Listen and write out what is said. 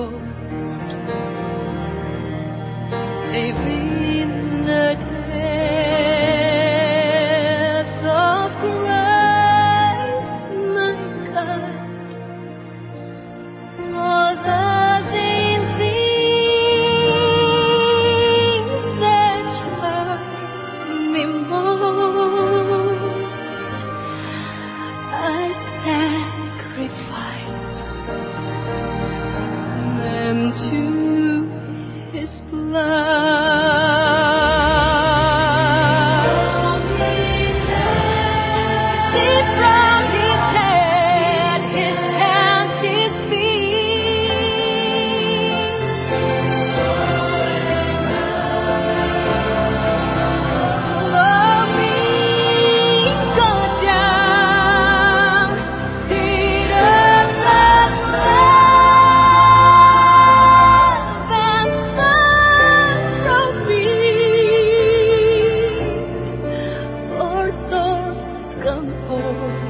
save Safely 身后